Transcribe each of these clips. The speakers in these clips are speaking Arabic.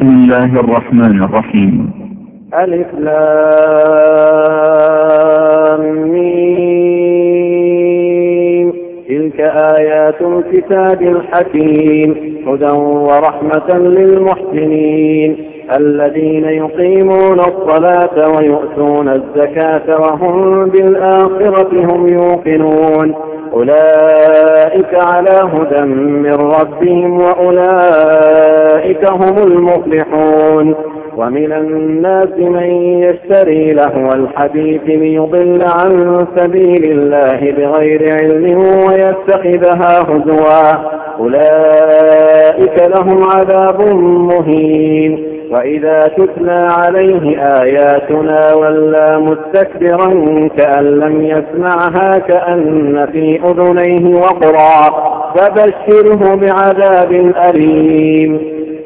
بسم الله الرحمن الرحيم. ألف لام ميم. تلك آيات الكتاب الحكيم. هدى ورحمة للمحسنين. الذين يقيمون الصلاة ويؤتون الزكاة وهم بالآخرة هم يوقنون. أولئك على هدى من ربهم وأولئك هم المفلحون. ومن الناس من يشتري لهو الحديث ليضل عن سبيل الله بغير علم ويتخذها هزوا. أولئك لهم عذاب مهين. وإذا تتلى عليه آياتنا ولى مستكبرا كأن لم يسمعها كأن في أذنيه وقرا. فبشره بعذاب أليم.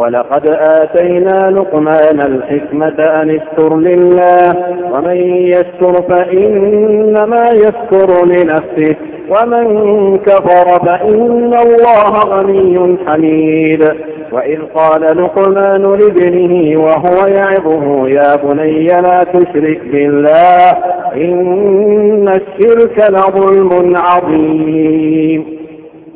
ولقد آتينا لقمان الحكمة أن اشكر لله ومن يشكر فإنما يشكر لنفسه ومن كفر فإن الله غني حميد. وإذ قال لقمان لابنه وهو يعظه يا بني لا تشرك بالله إن الشرك لظلم عظيم.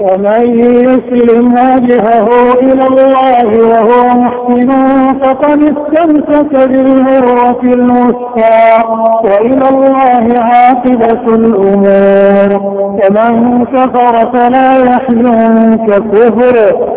ومن يسلم وجهه إلى الله وهو محسن فقد استمسك بالعروة الوثقى وإلى الله عاقبة الأمور. ومن كفر فلا يحزنك كفره.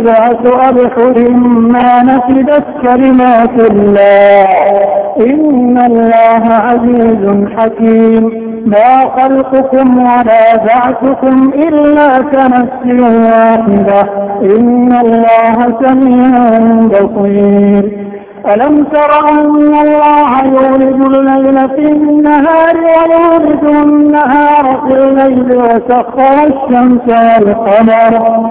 سبعة أبحر ما نفدت كلمات الله إن الله عزيز حكيم. ما خلقكم ولا بعثكم إلا كنفس واحدة. إن الله سميع بصير. ألم تر أن الله يولد الليل في النهار ويولد النهار في الليل وسخر الشمس والقمر.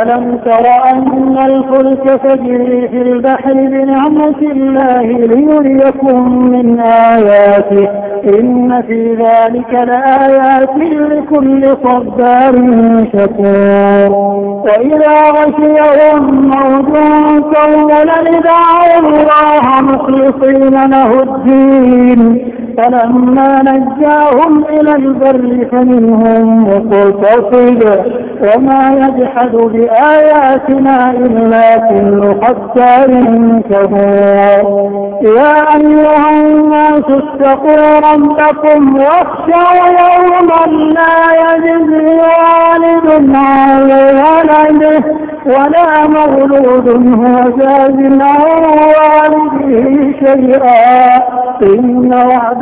ألم تر أن الفلك تجري في البحر بنعمة الله ليريكم من آياته إن في ذلك لآيات لكل صبار شكور وإذا غشيهم موج كولا دعوا الله مخلصين له الدين فلما نجاهم إلى البر فمنهم مقتصد وما يجحد بآياتنا إلا كل ختار كفور يا أيها الناس اتقوا ربكم واخشوا يوما لا يجزي والد عن ولده ولا مولود هو جاز عن والده شيئا. إن وعد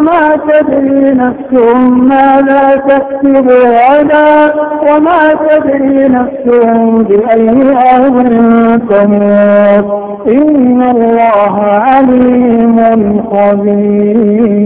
وما تدري نفس ماذا تكتب غدا وما تدري نفس بأي أرض تموت. إن الله عليم خبير.